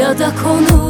ya da konu.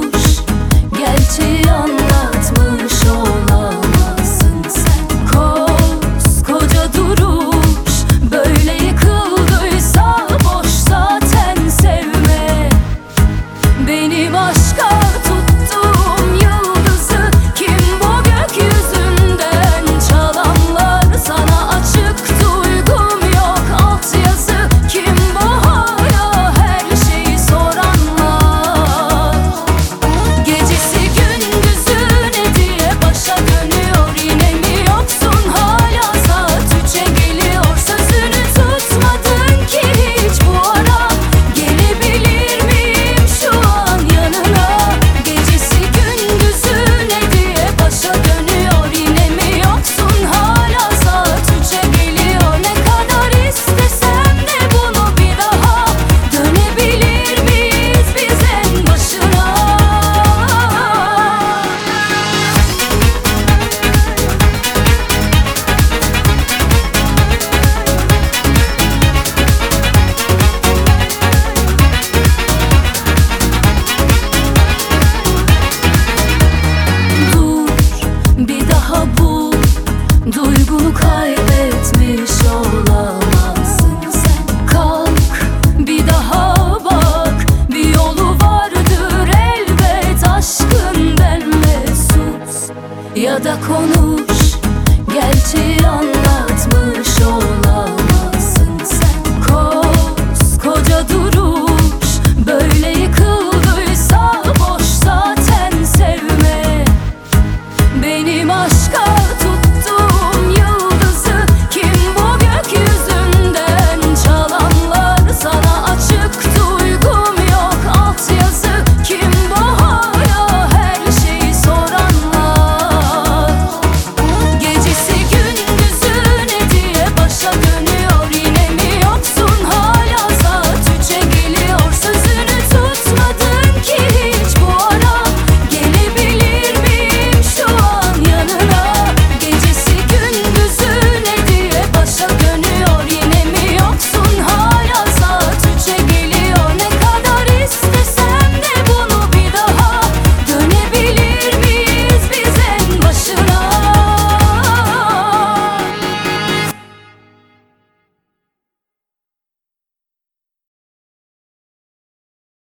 Ya da konuş. Gerçeği anla.